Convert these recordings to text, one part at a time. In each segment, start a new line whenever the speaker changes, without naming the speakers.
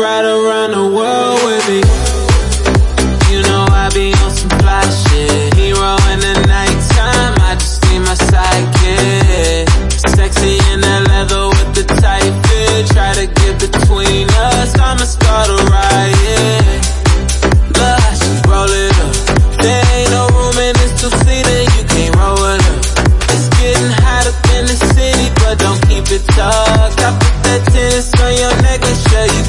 ride around the world with me. You know I be on some fly shit. Hero in the nighttime, I just need my sidekick. Sexy in that leather with the tight fit. Try to get between us, I'ma start a riot. She roll it up. There ain't no room in this two-seater, you can't roll it up. It's getting hot up in the city, but don't keep it tucked. I put that tennis on your neck and show you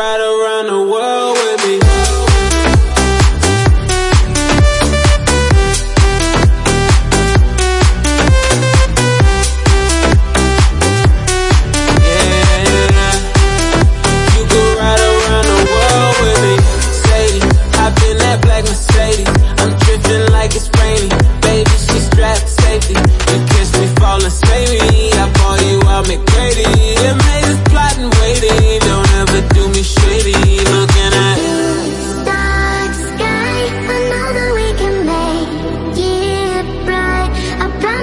You